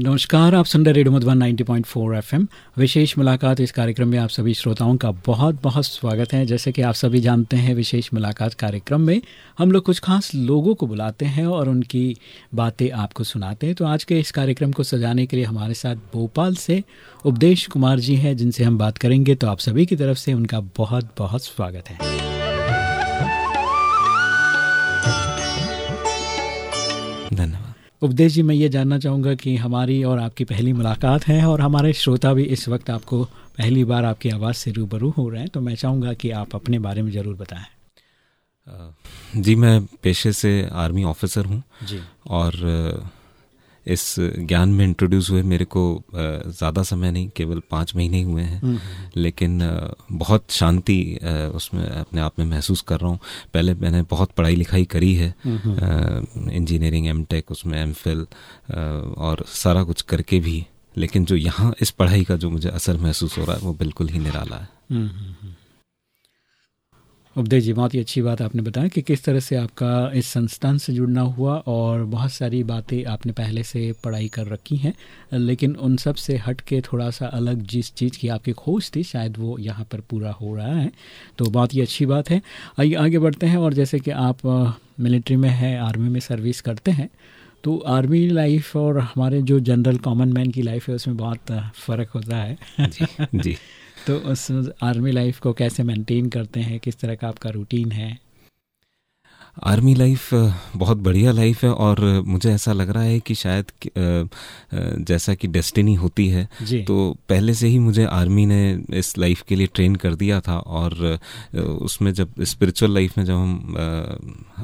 नमस्कार, आप सुन रहे रेडियो मधुबन 90.4 एफएम। विशेष मुलाकात इस कार्यक्रम में आप सभी श्रोताओं का बहुत बहुत स्वागत है। जैसे कि आप सभी जानते हैं, विशेष मुलाकात कार्यक्रम में हम लोग कुछ खास लोगों को बुलाते हैं और उनकी बातें आपको सुनाते हैं। तो आज के इस कार्यक्रम को सजाने के लिए हमारे साथ भोपाल से उपदेश कुमार जी हैं, जिनसे हम बात करेंगे। तो आप सभी की तरफ़ से उनका बहुत बहुत स्वागत है। उपदेश जी मैं ये जानना चाहूँगा कि हमारी और आपकी पहली मुलाकात है और हमारे श्रोता भी इस वक्त आपको पहली बार आपकी आवाज़ से रूबरू हो रहे हैं तो मैं चाहूँगा कि आप अपने बारे में ज़रूर बताएँ। जी मैं पेशे से आर्मी ऑफिसर हूँ जी। और इस ज्ञान में इंट्रोड्यूस हुए मेरे को ज़्यादा समय नहीं केवल पाँच महीने ही हुए हैं। लेकिन बहुत शांति उसमें अपने आप में महसूस कर रहा हूँ। पहले मैंने बहुत पढ़ाई लिखाई करी है इंजीनियरिंग एम टेक उसमें एम फिल और सारा कुछ करके भी। लेकिन जो यहाँ इस पढ़ाई का जो मुझे असर महसूस हो रहा है वो बिल्कुल ही निराला है। उपदेश जी बहुत ही अच्छी बात आपने बताया कि किस तरह से आपका इस संस्थान से जुड़ना हुआ और बहुत सारी बातें आपने पहले से पढ़ाई कर रखी हैं लेकिन उन सबसे हट के थोड़ा सा अलग जिस चीज़ की आपकी खोज थी शायद वो यहाँ पर पूरा हो रहा है। तो बहुत ही अच्छी बात है। आइए आगे बढ़ते हैं और जैसे कि आप मिलिट्री में हैं आर्मी में सर्विस करते हैं तो आर्मी लाइफ और हमारे जो जनरल कॉमन मैन की लाइफ है उसमें बहुत फ़र्क होता है। जी जी। तो उस आर्मी लाइफ को कैसे मेंटेन करते हैं? किस तरह का आपका रूटीन है? आर्मी लाइफ बहुत बढ़िया लाइफ है और मुझे ऐसा लग रहा है कि शायद जैसा कि डेस्टिनी होती है तो पहले से ही मुझे आर्मी ने इस लाइफ के लिए ट्रेन कर दिया था और उसमें जब स्पिरिचुअल लाइफ में जब हम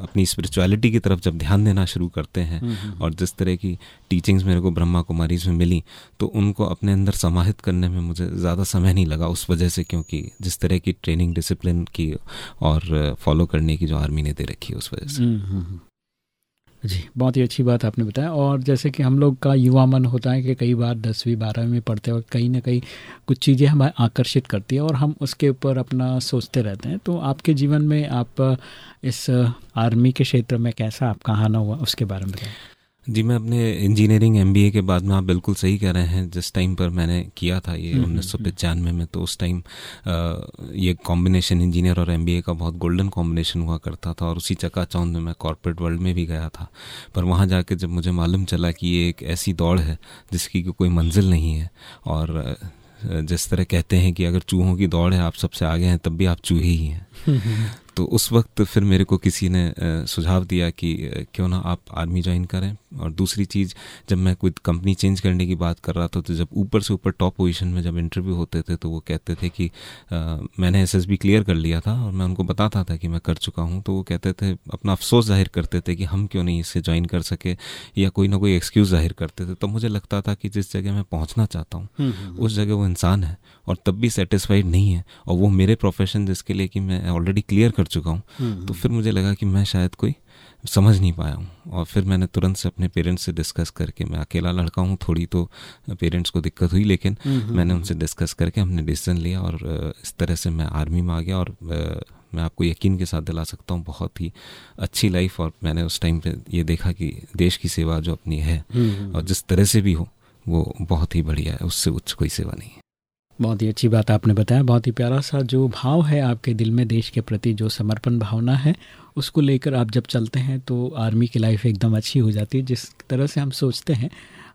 अपनी स्पिरिचुअलिटी की तरफ़ जब ध्यान देना शुरू करते हैं हम्म, हम्म। और जिस तरह की टीचिंग्स मेरे को ब्रह्मा कुमारी में मिली तो उनको अपने अंदर समाहित करने में मुझे ज़्यादा समय नहीं लगा उस वजह से क्योंकि जिस तरह की ट्रेनिंग डिसिप्लिन की और फॉलो करने की जो आर्मी ने दे रखी है उस वजह से। हम्म, हम्म, हम्म। जी बहुत ही अच्छी बात आपने बताया। और जैसे कि हम लोग का युवा मन होता है कि कई बार दसवीं बारहवीं में पढ़ते वक्त कहीं ना कहीं कुछ चीज़ें हमें आकर्षित करती है और हम उसके ऊपर अपना सोचते रहते हैं। तो आपके जीवन में आप इस आर्मी के क्षेत्र में कैसा आपका आना हुआ उसके बारे में बताएँ। जी मैं अपने इंजीनियरिंग एमबीए के बाद में आप बिल्कुल सही कह रहे हैं। जिस टाइम पर मैंने किया था ये हम्म, उन्नीस सौ हम्म, पचानवे में तो उस टाइम ये कॉम्बिनेशन इंजीनियर और एमबीए का बहुत गोल्डन कॉम्बिनेशन हुआ करता था और उसी चकाचौंध में मैं कॉरपोरेट वर्ल्ड में भी गया था। पर वहाँ जाके जब मुझे मालूम चला कि ये एक ऐसी दौड़ है जिसकी कोई मंजिल नहीं है और जिस तरह कहते हैं कि अगर चूहों की दौड़ है आप सबसे आगे हैं तब भी आप चूहे ही हैं। तो उस वक्त फिर मेरे को किसी ने सुझाव दिया कि क्यों ना आप आर्मी ज्वाइन करें। और दूसरी चीज़ जब मैं कोई कंपनी चेंज करने की बात कर रहा था तो जब ऊपर से ऊपर टॉप पोजीशन में जब इंटरव्यू होते थे तो वो कहते थे कि आ, मैंने एसएसबी क्लियर कर लिया था और मैं उनको बताता था कि मैं कर चुका हूँ। तो वो कहते थे अपना अफसोस ज़ाहिर करते थे कि हम क्यों नहीं इससे ज्वाइन कर सके या कोई ना कोई एक्सक्यूज़ ज़ाहिर करते थे। तो मुझे लगता था कि जिस जगह मैं पहुँचना चाहता हूँ हम्म, हम्म, हम्म। उस जगह वो इंसान है और तब भी सेटिस्फाइड नहीं है और वो मेरे प्रोफेशन जिसके लिए कि मैं ऑलरेडी क्लियर कर चुका हूँ। तो फिर मुझे लगा कि मैं शायद कोई समझ नहीं पाया हूँ। और फिर मैंने तुरंत से अपने पेरेंट्स से डिस्कस करके मैं अकेला लड़का हूँ थोड़ी तो पेरेंट्स को दिक्कत हुई लेकिन हम्म, हम्म, मैंने हम्म। उनसे डिस्कस करके हमने डिसीज़न लिया और इस तरह से मैं आर्मी में आ गया और मैं आपको यकीन के साथ दिला सकता हूँ बहुत ही अच्छी लाइफ और मैंने उस टाइम पे ये देखा कि देश की सेवा जो अपनी है और जिस तरह से भी हो वो बहुत ही बढ़िया है उससे उच्च कोई सेवा नहीं है। बहुत ही अच्छी बात आपने बताया। बहुत ही प्यारा सा जो भाव है आपके दिल में देश के प्रति जो समर्पण भावना है उसको लेकर आप जब चलते हैं तो आर्मी की लाइफ एकदम अच्छी हो जाती है। जिस तरह से हम सोचते हैं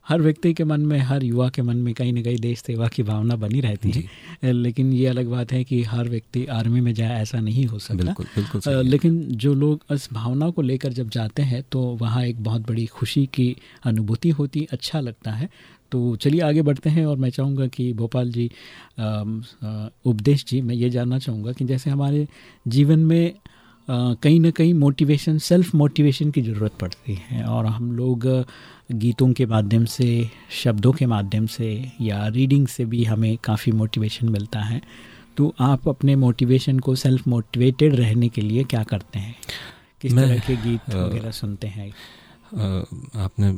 हर व्यक्ति के मन में हर युवा के मन में कहीं ना कहीं देश सेवा की भावना बनी रहती है। लेकिन ये अलग बात है कि हर व्यक्ति आर्मी में जाए ऐसा नहीं हो सकता। बिल्कुल, बिल्कुल लेकिन जो लोग इस भावना को लेकर जब जाते हैं तो वहाँ एक बहुत बड़ी खुशी की अनुभूति होती अच्छा लगता है। तो चलिए आगे बढ़ते हैं और मैं चाहूँगा कि भोपाल जी उपदेश जी मैं ये जानना चाहूँगा कि जैसे हमारे जीवन में कहीं ना कहीं मोटिवेशन सेल्फ मोटिवेशन की ज़रूरत पड़ती है और हम लोग गीतों के माध्यम से शब्दों के माध्यम से या रीडिंग से भी हमें काफ़ी मोटिवेशन मिलता है। तो आप अपने मोटिवेशन को सेल्फ मोटिवेटेड रहने के लिए क्या करते हैं? किस तरह के गीत वगैरह सुनते हैं? आपने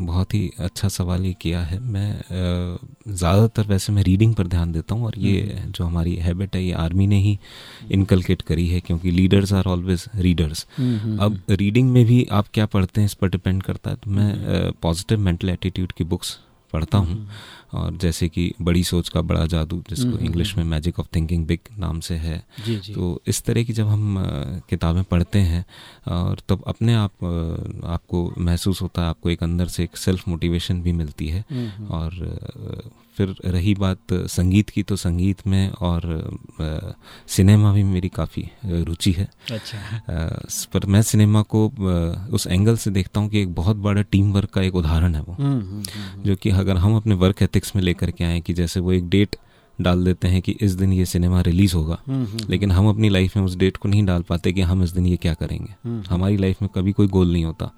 बहुत ही अच्छा सवाल ये किया है। मैं ज़्यादातर वैसे मैं रीडिंग पर ध्यान देता हूँ और ये हम्म। जो हमारी हैबिट है ये आर्मी ने ही इनकलकेट करी है क्योंकि लीडर्स आर ऑलवेज रीडर्स अब रीडिंग में भी आप क्या पढ़ते हैं इस पर डिपेंड करता है? तो मैं पॉजिटिव मेंटल एटीट्यूड की बुक्स पढ़ता हूँ। हम्म। और जैसे कि बड़ी सोच का बड़ा जादू जिसको इंग्लिश हम्म, में मैजिक ऑफ़ थिंकिंग बिग नाम से है। जी जी। तो इस तरह की जब हम किताबें पढ़ते हैं और तब अपने आप आपको महसूस होता है आपको एक अंदर से एक सेल्फ मोटिवेशन भी मिलती है। और फिर रही बात संगीत की तो संगीत में और सिनेमा भी मेरी काफ़ी रुचि है। अच्छा। पर मैं सिनेमा को उस एंगल से देखता हूँ कि एक बहुत बड़ा टीम वर्क का एक उदाहरण है वो। हुँ, हुँ, हुँ. जो कि अगर हम अपने वर्क एथिक्स में लेकर के आए कि जैसे वो एक डेट डाल देते हैं कि इस दिन ये सिनेमा रिलीज़ होगा। हम्म, हम्म, लेकिन हम अपनी लाइफ में उस डेट को नहीं डाल पाते कि हम इस दिन ये क्या करेंगे। हम्म, हमारी लाइफ में कभी कोई गोल नहीं होता।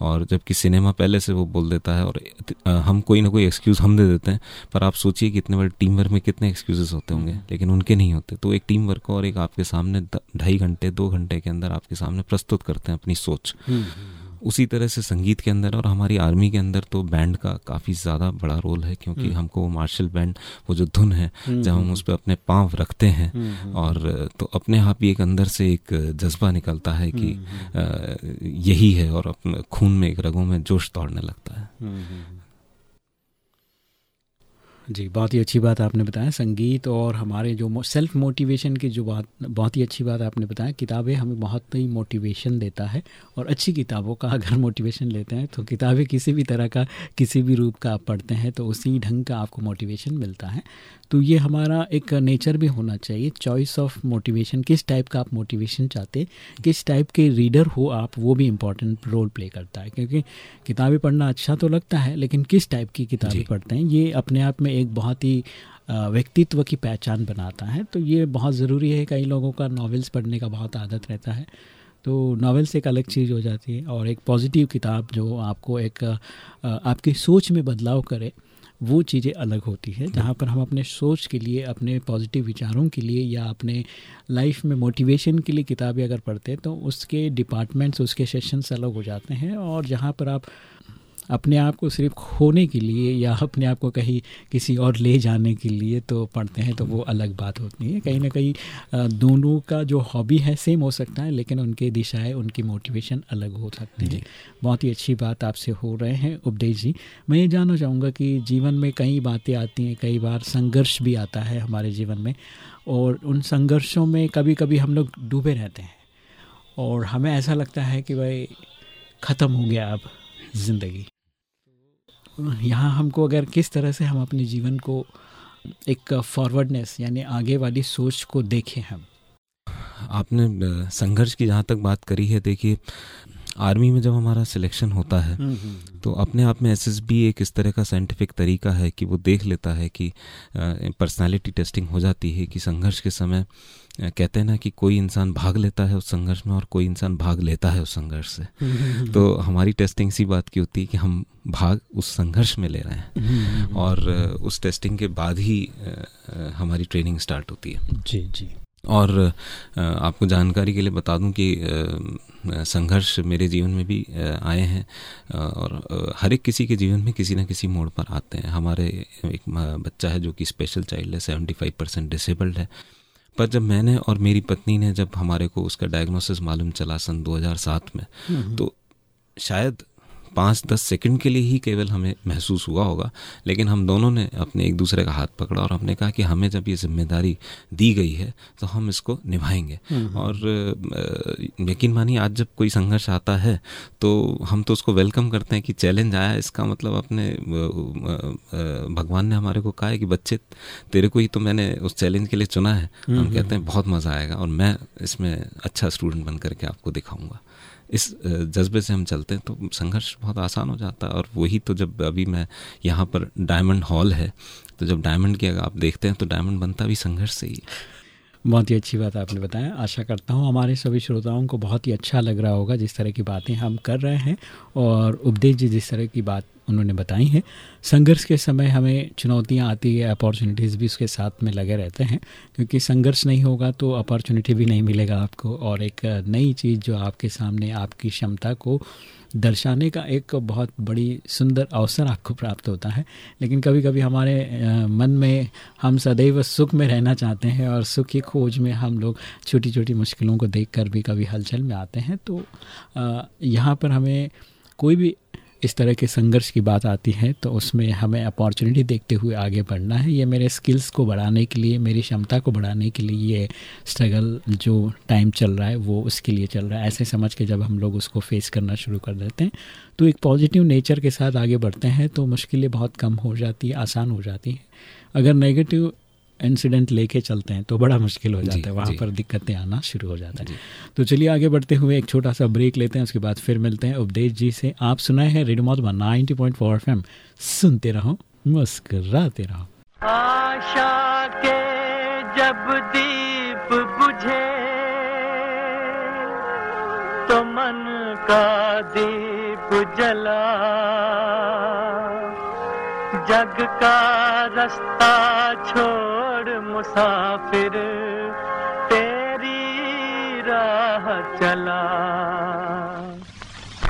और जबकि सिनेमा पहले से वो बोल देता है और हम कोई ना कोई एक्सक्यूज हम दे देते हैं पर आप सोचिए कि इतने बड़े टीम वर्क में कितने एक्सक्यूजेस होते होंगे लेकिन उनके नहीं होते। तो एक टीम वर्क और एक आपके सामने ढाई घंटे दो घंटे के अंदर आपके सामने प्रस्तुत करते हैं अपनी सोच। उसी तरह से संगीत के अंदर और हमारी आर्मी के अंदर तो बैंड का काफ़ी ज़्यादा बड़ा रोल है क्योंकि हम्म। हमको वो मार्शल बैंड वो जो धुन है हम्म, जब हम हम्म, उस पर अपने पाँव रखते हैं और तो अपने आप ही एक अंदर से एक जज्बा निकलता है कि यही है और अपने खून में एक रगों में जोश दौड़ने लगता है। जी बहुत ही अच्छी बात आपने बताया। संगीत और हमारे जो सेल्फ मोटिवेशन की जो बात बहुत ही अच्छी बात आपने बताया। किताबें हमें बहुत ही मोटिवेशन देता है और अच्छी किताबों का अगर मोटिवेशन लेते हैं तो किताबें किसी भी तरह का किसी भी रूप का आप पढ़ते हैं तो उसी ढंग का आपको मोटिवेशन मिलता है। तो ये हमारा एक नेचर भी होना चाहिए। चॉइस ऑफ़ मोटिवेशन किस टाइप का आप मोटिवेशन चाहते किस टाइप के रीडर हो आप वो भी इम्पोर्टेंट रोल प्ले करता है। क्योंकि किताबें पढ़ना अच्छा तो लगता है लेकिन किस टाइप की किताबें पढ़ते हैं ये अपने आप में एक बहुत ही व्यक्तित्व की पहचान बनाता है। तो ये बहुत ज़रूरी है, कई लोगों का नॉवेल्स पढ़ने का बहुत आदत रहता है। तो नॉवेल्स एक अलग चीज़ हो जाती है और एक पॉजिटिव किताब जो आपको एक आपकी सोच में बदलाव करे, वो चीज़ें अलग होती है। जहाँ पर हम अपने सोच के लिए, अपने पॉजिटिव विचारों के लिए या अपने लाइफ में मोटिवेशन के लिए किताबें अगर पढ़ते हैं तो उसके डिपार्टमेंट्स, उसके सेशंस अलग हो जाते हैं। और जहाँ पर आप अपने आप को सिर्फ़ खोने के लिए या अपने आप को कहीं किसी और ले जाने के लिए तो पढ़ते हैं तो वो अलग बात होती है। कहीं ना कहीं दोनों का जो हॉबी है सेम हो सकता है लेकिन उनके दिशाएँ उनकी मोटिवेशन अलग हो सकती है। बहुत ही अच्छी बात आपसे हो रहे हैं उपदेश जी। मैं ये जानना चाहूँगा कि जीवन में कई बातें आती हैं कई बार संघर्ष भी आता है हमारे जीवन में और उन संघर्षों में कभी कभी हम लोग डूबे रहते हैं और हमें ऐसा लगता है कि भाई ख़त्म हो गया अब। ज़िंदगी। यहाँ हमको अगर किस तरह से हम अपने जीवन को एक फॉरवर्डनेस यानी आगे वाली सोच को देखें हम। आपने संघर्ष की जहाँ तक बात करी है, देखिए आर्मी में जब हमारा सिलेक्शन होता है हम्म, हम्म, हम्म। तो अपने आप में एसएसबी एक इस तरह का साइंटिफिक तरीका है कि वो देख लेता है कि पर्सनालिटी टेस्टिंग हो जाती है कि संघर्ष के समय कहते हैं ना कि कोई इंसान भाग लेता है उस संघर्ष में और कोई इंसान भाग लेता है उस संघर्ष से। तो हमारी टेस्टिंग इसी बात की होती है कि हम भाग उस संघर्ष में ले रहे हैं। और उस टेस्टिंग के बाद ही हमारी ट्रेनिंग स्टार्ट होती है। जी जी। और आपको जानकारी के लिए बता दूँ कि संघर्ष मेरे जीवन में भी आए हैं और हर एक किसी के जीवन में किसी ना किसी मोड़ पर आते हैं हमारे एक बच्चा है जो कि स्पेशल चाइल्ड है सेवेंटी फाइव परसेंट डिसेबल्ड है पर जब मैंने और मेरी पत्नी ने जब हमारे को उसका डायग्नोसिस मालूम चला सन 2007 में हम्म। तो शायद पाँच दस सेकंड के लिए ही केवल हमें महसूस हुआ होगा। लेकिन हम दोनों ने अपने एक दूसरे का हाथ पकड़ा और हमने कहा कि हमें जब ये ज़िम्मेदारी दी गई है तो हम इसको निभाएँगे। और यकीन मानिए आज जब कोई संघर्ष आता है तो हम तो उसको वेलकम करते हैं कि चैलेंज आया। इसका मतलब अपने भगवान ने हमारे को कहा है कि बच्चे तेरे को ही तो मैंने उस चैलेंज के लिए चुना है। हम कहते हैं। बहुत मज़ा आएगा और मैं इसमें अच्छा स्टूडेंट बन करके आपको दिखाऊँगा। इस जज्बे से हम चलते हैं तो संघर्ष बहुत आसान हो जाता है। और वही तो जब अभी मैं यहाँ पर डायमंड हॉल है तो जब डायमंड की अगर आप देखते हैं तो डायमंड बनता भी संघर्ष से ही। बहुत ही अच्छी बात आपने बताया। आशा करता हूँ हमारे सभी श्रोताओं को बहुत ही अच्छा लग रहा होगा जिस तरह की बातें हम कर रहे हैं, और उपदेश जी जिस तरह की बात उन्होंने बताई हैं। संघर्ष के समय हमें चुनौतियाँ आती है अपॉर्चुनिटीज़ भी उसके साथ में लगे रहते हैं। क्योंकि संघर्ष नहीं होगा तो अपॉर्चुनिटी भी नहीं मिलेगा आपको। और एक नई चीज़ जो आपके सामने आपकी क्षमता को दर्शाने का एक बहुत बड़ी सुंदर अवसर आपको प्राप्त होता है। लेकिन कभी कभी हमारे मन में हम सदैव सुख में रहना चाहते हैं और सुख की खोज में हम लोग छोटी छोटी मुश्किलों को देखकर भी कभी हलचल में आते हैं। तो यहाँ पर हमें कोई भी इस तरह के संघर्ष की बात आती है तो उसमें हमें अपॉर्चुनिटी देखते हुए आगे बढ़ना है। ये मेरे स्किल्स को बढ़ाने के लिए, मेरी क्षमता को बढ़ाने के लिए ये स्ट्रगल जो टाइम चल रहा है, वो उसके लिए चल रहा है। ऐसे समझ के जब हम लोग उसको फेस करना शुरू कर देते हैं तो एक पॉजिटिव नेचर के साथ आगे बढ़ते हैं तो मुश्किलें बहुत कम हो जाती है, आसान हो जाती हैं। अगर नेगेटिव इंसिडेंट लेके चलते हैं तो बड़ा मुश्किल हो जाता है। वहाँ पर दिक्कतें आना शुरू हो जाता है। तो चलिए आगे बढ़ते हुए एक छोटा सा ब्रेक लेते हैं उसके बाद फिर मिलते हैं उपदेश जी से। आप सुनाए हैं radio Madhuban ninety point four F सुनते रहो मुस्कराते रहो। आशा के जब दीप बुझे तो मन का दीप जला। जग का रास्ता छोड़ मुसाफिर तेरी राह चला।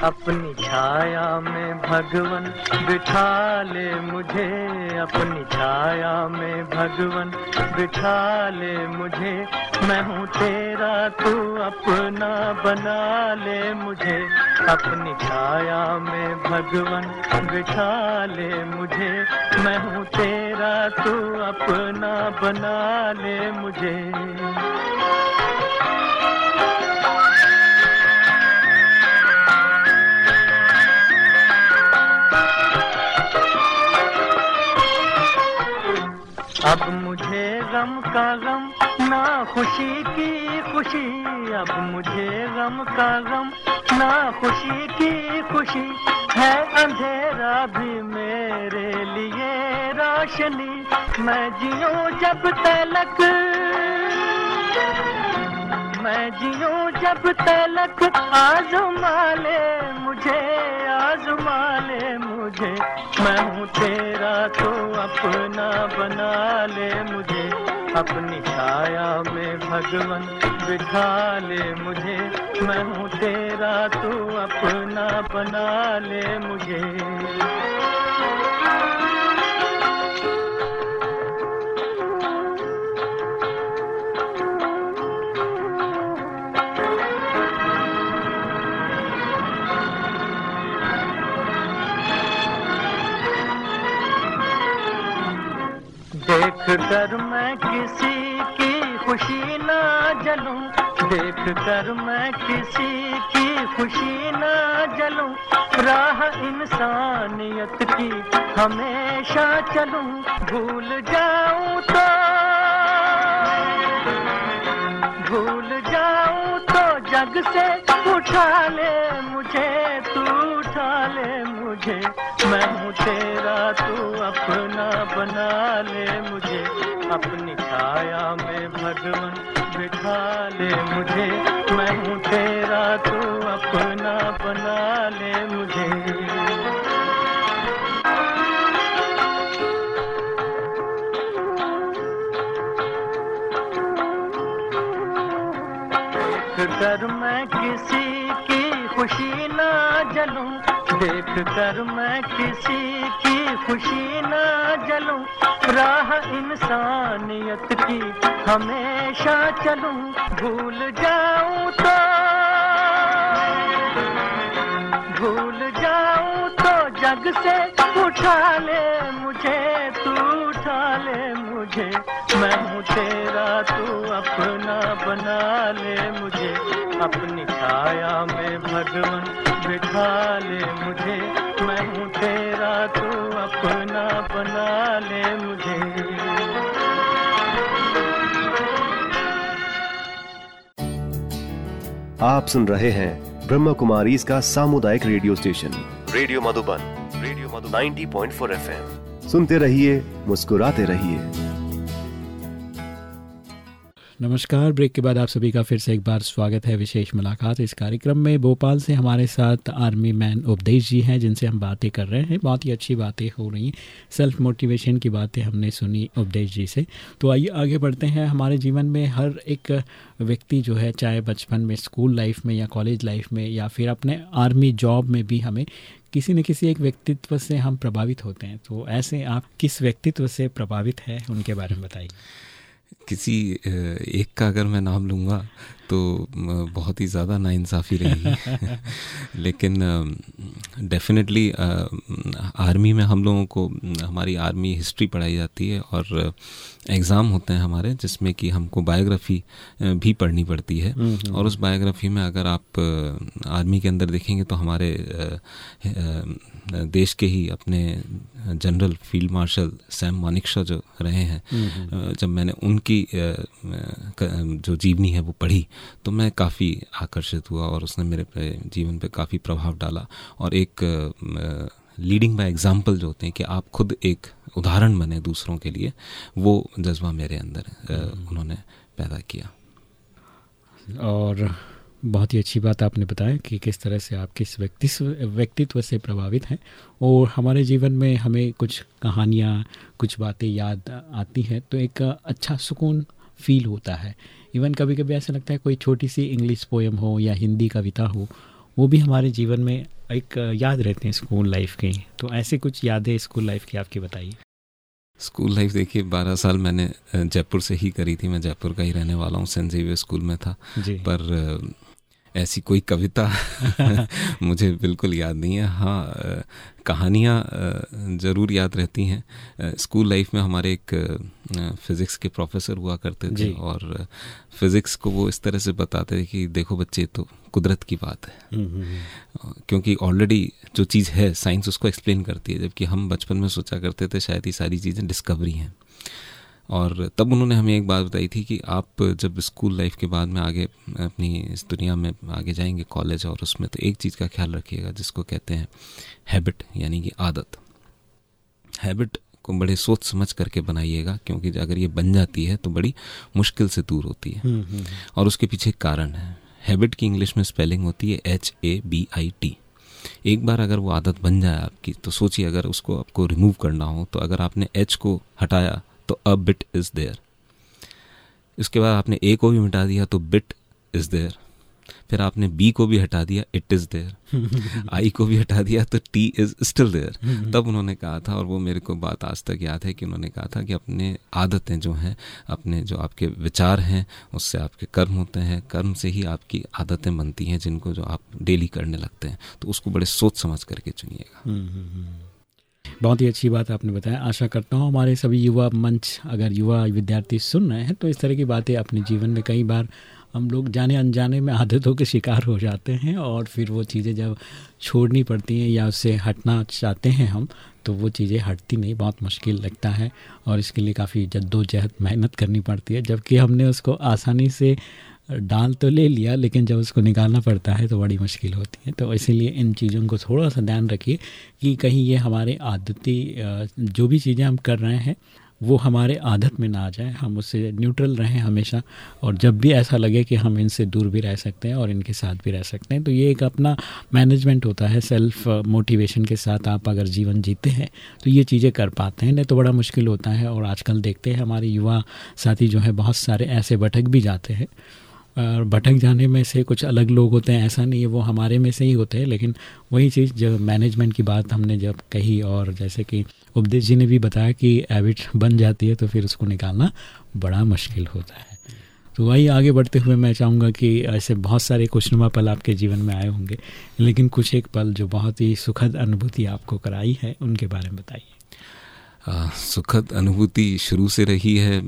अपनी छाया में भगवन, बिठा ले मुझे अपनी छाया में भगवन, बिठा ले मुझे। मैं हूँ तेरा, तू अपना, बना ले मुझे। अपनी छाया में भगवन, बिठा ले मुझे। मैं हूँ तेरा, तू अपना, बना ले मुझे। अब मुझे गम का गम, ना खुशी की खुशी। अब मुझे गम का गम, ना खुशी की खुशी। है अंधेरा भी मेरे लिए रोशनी। मैं जियो जब तलक, मैं जियो जब तलक। आजमा ले मुझे मुझे, मैं हूँ तेरा तो अपना बना ले मुझे। अपनी छाया में भगवन बिठा ले मुझे। मैं हूँ तेरा, तू अपना बना ले मुझे। देख कर मैं किसी की खुशी ना जलूं। देख कर मैं किसी की खुशी ना जलूं। राह इंसानियत की हमेशा चलूँ। भूल जाऊँ तो भूल जाऊँ तो जग से उठा ले मुझे, तू उठा ले मुझे। मैं हूँ तेरा, तू अपना बना ले मुझे। अपनी छाया में भगवन बिठा ले मुझे। मैं हूँ तेरा, तू अपना बना ले मुझे। कर देख कर मैं किसी की खुशी ना जलूं। राह इंसानियत की हमेशा चलूँ। भूल जाऊँ तो भूल जाऊँ तो जग से उठा ले मुझे तू। उठा ले मुझे मैं हूँ तेरा तू अपना बना ले मुझे। अपनी छाया में भगवन बिठा ले मुझे। मैं हूँ तेरा तू अपना बना ले मुझे। आप सुन रहे हैं ब्रह्म कुमारी इसका सामुदायिक radio station. Radio Madhuban radio Madhu 90.4 FM. सुनते रहिए, मुस्कुराते रहिए। नमस्कार, ब्रेक के बाद आप सभी का फिर से एक बार स्वागत है विशेष मुलाकात। इस कार्यक्रम में भोपाल से हमारे साथ आर्मी मैन उपदेश जी हैं, जिनसे हम बातें कर रहे हैं। बहुत ही अच्छी बातें हो रही हैं। सेल्फ मोटिवेशन की बातें हमने सुनी उपदेश जी से। तो आइए, आगे बढ़ते हैं। हमारे जीवन में हर एक व्यक्ति जो है, चाहे बचपन में, स्कूल लाइफ में या कॉलेज लाइफ में, या फिर अपने आर्मी जॉब में भी हमें किसी न किसी एक व्यक्तित्व से हम प्रभावित होते हैं तो ऐसे आप किस व्यक्तित्व से प्रभावित हैं, उनके बारे में बताइए। किसी एक का अगर मैं नाम लूँगा तो बहुत ही ज़्यादा नाइंसाफ़ी रहेगी लेकिन डेफिनेटली आर्मी में हम लोगों को हमारी आर्मी हिस्ट्री पढ़ाई जाती है और एग्ज़ाम होते हैं हमारे जिसमें कि हमको बायोग्राफी भी पढ़नी पड़ती है। हम्म, हम्म, और उस बायोग्राफी में अगर आप आर्मी के अंदर देखेंगे तो हमारे देश के ही अपने general field marshal Sam Manekshaw जो रहे हैं हम्म, जब मैंने उनकी जो जीवनी है वो पढ़ी तो मैं काफ़ी आकर्षित हुआ और उसने मेरे पे जीवन पे काफ़ी प्रभाव डाला। और एक लीडिंग बाय एग्ज़ाम्पल जो होते हैं कि आप खुद एक उदाहरण बने दूसरों के लिए वो जज्बा मेरे अंदर हम्म। उन्होंने पैदा किया। और बहुत ही अच्छी बात आपने बताया कि किस तरह से आप किस व्यक्तित्व व्यक्तित्व से प्रभावित हैं। और हमारे जीवन में हमें कुछ कहानियाँ कुछ बातें याद आती हैं तो एक अच्छा सुकून फील होता है। इवन कभी कभी ऐसा लगता है कोई छोटी सी इंग्लिश पोएम हो या हिंदी कविता हो वो भी हमारे जीवन में एक याद रहते हैं स्कूल लाइफ के। तो ऐसे कुछ यादें स्कूल लाइफ की आपकी बताइए। स्कूल लाइफ देखिए बारह साल मैंने जयपुर से ही करी थी। मैं जयपुर का ही रहने वाला हूँ सेंट जेवियर स्कूल में था। पर ऐसी कोई कविता मुझे बिल्कुल याद नहीं है। हाँ कहानियाँ ज़रूर याद रहती हैं। स्कूल लाइफ में हमारे एक फ़िज़िक्स के प्रोफेसर हुआ करते थे और फिज़िक्स को वो इस तरह से बताते थे कि देखो बच्चे तो कुदरत की बात है। हम्म, हम्म, हम्म। क्योंकि ऑलरेडी जो चीज़ है साइंस उसको एक्सप्लेन करती है जबकि हम बचपन में सोचा करते थे शायद ये सारी चीज़ें डिस्कवरी हैं। और तब उन्होंने हमें एक बात बताई थी कि आप जब स्कूल लाइफ के बाद में आगे अपनी इस दुनिया में आगे जाएँगे कॉलेज और उसमें तो एक चीज़ का ख्याल रखिएगा जिसको कहते हैं हैबिट यानी कि आदत। हैबिट को बड़े सोच समझ करके बनाइएगा क्योंकि अगर ये बन जाती है तो बड़ी मुश्किल से दूर होती है। हम्म, हम्म। और उसके पीछे कारण है। हैबिट की इंग्लिश में स्पेलिंग होती है H A B I T एक बार अगर वो आदत बन जाए आपकी तो सोचिए अगर उसको आपको रिमूव करना हो तो अगर आपने एच को हटाया तो अ बिट इज़ देयर इसके बाद आपने ए को भी मिटा दिया तो बिट इज़ देयर फिर आपने बी को भी हटा दिया इट इज़ देयर आई को भी हटा दिया तो टी इज़ स्टिल देयर तब उन्होंने कहा था और वो मेरे को बात आज तक याद है कि उन्होंने कहा था कि अपने आदतें जो हैं अपने जो आपके विचार हैं उससे आपके कर्म होते हैं। कर्म से ही आपकी आदतें बनती हैं जिनको जो आप डेली करने लगते हैं। तो उसको बड़े सोच समझ करके चुनिएगा। हम्म, हम्म, हम्म। बहुत ही अच्छी बात आपने बताया। आशा करता हूँ हमारे सभी युवा मंच अगर युवा विद्यार्थी सुन रहे हैं तो इस तरह की बातें अपने जीवन में कई बार हम लोग जाने अनजाने में आदतों के शिकार हो जाते हैं और फिर वो चीज़ें जब छोड़नी पड़ती हैं या उससे हटना चाहते हैं हम तो वो चीज़ें हटती नहीं, बहुत मुश्किल लगता है और इसके लिए काफ़ी जद्दोजहद मेहनत करनी पड़ती है, जबकि हमने उसको आसानी से डाल तो ले लिया, लेकिन जब उसको निकालना पड़ता है तो बड़ी मुश्किल होती है। तो इसीलिए इन चीज़ों को थोड़ा सा ध्यान रखिए कि कहीं ये हमारे आदती जो भी चीज़ें हम कर रहे हैं, वो हमारे आदत में ना आ जाए। हम उससे न्यूट्रल रहें हमेशा, और जब भी ऐसा लगे कि हम इनसे दूर भी रह सकते हैं और इनके साथ भी रह सकते हैं तो ये एक अपना मैनेजमेंट होता है सेल्फ मोटिवेशन के साथ आप अगर जीवन जीते हैं तो ये चीज़ें कर पाते हैं। नहीं तो बड़ा मुश्किल होता है, और आजकल देखते हैं हमारे युवा साथी जो है, बहुत सारे ऐसे भटक भी जाते हैं भटक जाने में से कुछ अलग लोग होते हैं, ऐसा नहीं है, वो हमारे में से ही होते हैं, लेकिन वही चीज़ जब मैनेजमेंट की बात हमने जब कही और जैसे कि उपदेश जी ने भी बताया कि हैबिट बन जाती है तो फिर उसको निकालना बड़ा मुश्किल होता है। तो वही आगे बढ़ते हुए मैं चाहूँगा कि ऐसे बहुत सारे खुशनुमा पल आपके जीवन में आए होंगे, लेकिन कुछ एक पल जो बहुत ही सुखद अनुभूति आपको कराई है, उनके बारे में बताइए। सुखद अनुभूति शुरू से रही है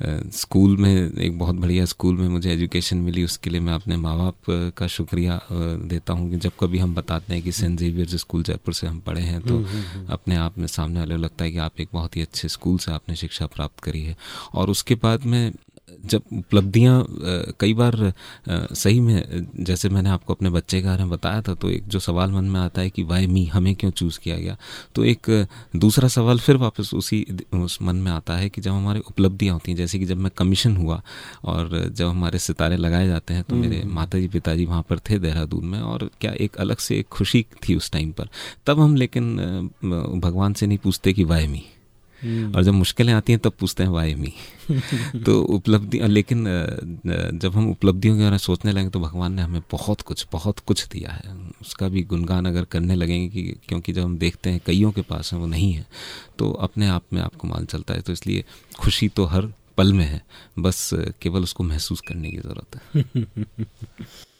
स्कूल में एक बहुत बढ़िया स्कूल में मुझे एजुकेशन मिली उसके लिए मैं अपने माँ बाप का शुक्रिया देता हूँ कि जब कभी हम बताते हैं कि सेंट जेवियर्स स्कूल जयपुर से हम पढ़े हैं तो हम्म, हम्म, हम्म। अपने आप में सामने वाले लगता है कि आप एक बहुत ही अच्छे स्कूल से आपने शिक्षा प्राप्त करी है और उसके बाद में जब उपलब्धियाँ कई बार सही में जैसे मैंने आपको अपने बच्चे के बारे में बताया था तो एक जो सवाल मन में आता है कि वाई मी हमें क्यों चूज़ किया गया तो एक दूसरा सवाल फिर वापस उसी उस मन में आता है कि जब हमारे उपलब्धियाँ होती हैं जैसे कि जब मैं कमीशन हुआ और जब हमारे सितारे लगाए जाते हैं तो मेरे हम्म। माता जी पिताजी वहाँ पर थे देहरादून में और क्या एक अलग से एक खुशी थी उस टाइम पर तब हम लेकिन भगवान से नहीं पूछते कि वाई मी। और जब मुश्किलें आती हैं तब पूछते हैं वाई मी। तो उपलब्धि लेकिन जब हम उपलब्धियों के बारे में सोचने लगे तो भगवान ने हमें बहुत कुछ बहुत कुछ दिया है। उसका भी गुणगान अगर करने लगेंगे कि क्योंकि जब हम देखते हैं कईयों के पास है वो नहीं है तो अपने आप में आपको मान चलता है। तो इसलिए खुशी तो हर पल में है बस केवल उसको महसूस करने की ज़रूरत है।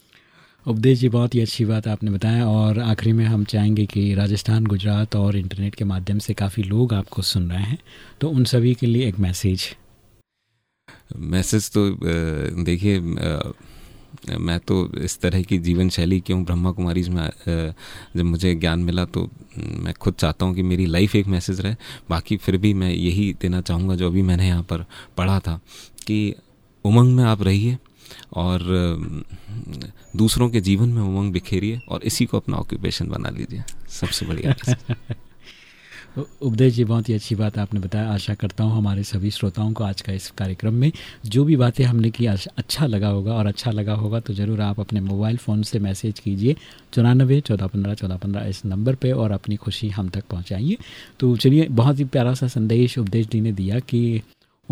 उपदेश जी, बहुत ही अच्छी बात आपने बताया और आखिरी में हम चाहेंगे कि राजस्थान, गुजरात और इंटरनेट के माध्यम से काफ़ी लोग आपको सुन रहे हैं। तो उन सभी के लिए एक मैसेज। मैसेज तो देखिए मैं तो इस तरह की जीवन शैली क्यों ब्रह्मा कुमारी में जब मुझे ज्ञान मिला तो मैं खुद चाहता हूँ कि मेरी लाइफ एक मैसेज रहे। बाकी फिर भी मैं यही देना चाहूँगा जो अभी मैंने यहाँ पर पढ़ा था कि उमंग में आप रहिए। और दूसरों के जीवन में उमंग बिखेरिए और इसी को अपना ऑक्यूपेशन बना लीजिए। सबसे बढ़िया उपदेश जी बहुत ही अच्छी बात आपने बताया। आशा करता हूँ हमारे सभी श्रोताओं को आज का इस कार्यक्रम में जो भी बातें हमने की अच्छा लगा होगा और अच्छा लगा होगा तो ज़रूर आप अपने मोबाइल फ़ोन से मैसेज कीजिए चौरानबे चौदह पंद्रह चौदह पंद्रह इस नंबर पे और अपनी खुशी हम तक पहुँचाइए। तो चलिए बहुत ही प्यारा सा संदेश उपदेश जी ने दिया कि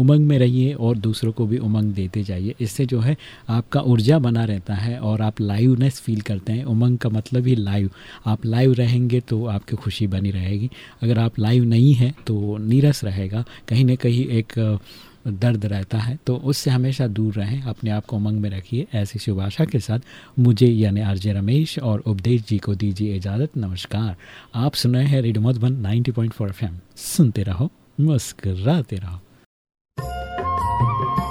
उमंग में रहिए और दूसरों को भी उमंग देते जाइए। इससे जो है, आपका ऊर्जा बना रहता है और आप लाइवनेस फील करते हैं। उमंग का मतलब ही लाइव। आप लाइव रहेंगे तो आपकी खुशी बनी रहेगी। अगर आप लाइव नहीं हैं तो नीरस रहेगा। कहीं ना कहीं एक दर्द रहता है। तो उससे हमेशा दूर रहें। अपने आप को उमंग में रखिए। ऐसी शुभ आशा के साथ मुझे यानी आरजे रमेश और उपदेश जी को दीजिए इजाज़त। नमस्कार। आप सुन रहे हैं रेडियो मधुबन 90.4 एफएम। सुनते रहो, मुस्कराते रहो। Thank you.